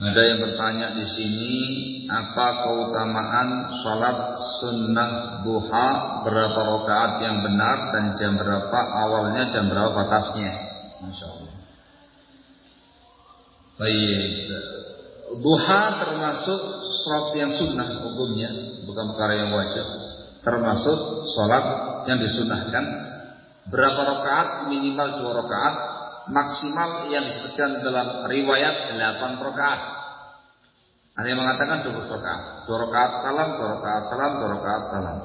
Ada yang bertanya di sini, apa keutamaan sholat sunnah duha berapa rakaat yang benar dan jam berapa awalnya jam berapa batasnya? Masya Allah. Baik, duha termasuk sholat yang sunnah hukumnya, bukan perkara yang wajib. Termasuk sholat yang disunahkan. Berapa rakaat? Minimal dua rakaat maksimal yang disebutkan dalam riwayat 8 rakaat. Ada yang mengatakan 20 rakaat. 2 rakaat salam, 2 rakaat salam, 2 rakaat salam.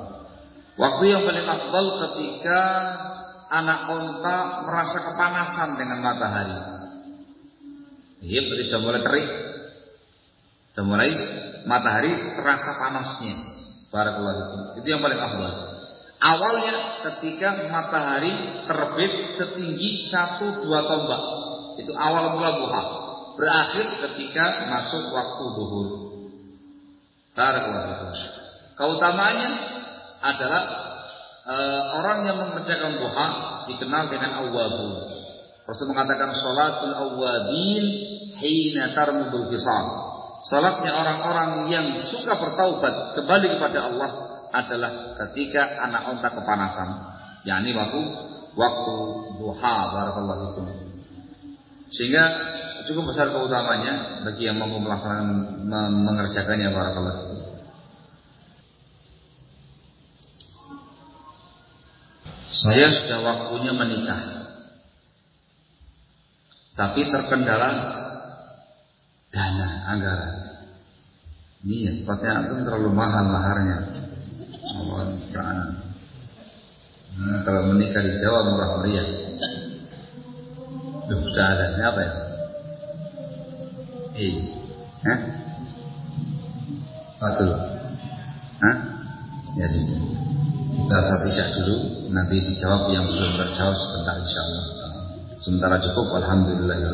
Waktu yang paling afdal ketika anak onta merasa kepanasan dengan matahari. Iya, berarti sudah mulai terik. Sudah mulai matahari terasa panasnya. Barakallahu. Itu yang paling afdal. Awalnya ketika matahari terbit setinggi satu dua tombak. Itu awal mula duha. Berakhir ketika masuk waktu duhur. Barakallahu Keutamaannya adalah e, orang yang mengerjakan duha dikenal dengan awwabun. Rasul mengatakan salatul awwabin hina tarmudul fisal. Salatnya orang-orang yang suka bertaubat kembali kepada Allah adalah ketika anak onta kepanasan, yakni waktu waktu duha barakallahu itu. Sehingga cukup besar keutamanya bagi yang mampu melaksanakan mengerjakannya barakallahu itu. Saya sudah waktunya menikah. Tapi terkendala dana anggaran. Ini ya, tempatnya itu terlalu mahal maharnya. Allah musta'an. Nah, kalau menikah di Jawa murah meriah. Duh, sudah ada. Ini apa ya? Eh, Hah? Betul. Hah? Ya, kita satu dulu, nanti dijawab yang belum terjawab sebentar insya Allah. Sementara cukup, Alhamdulillah ya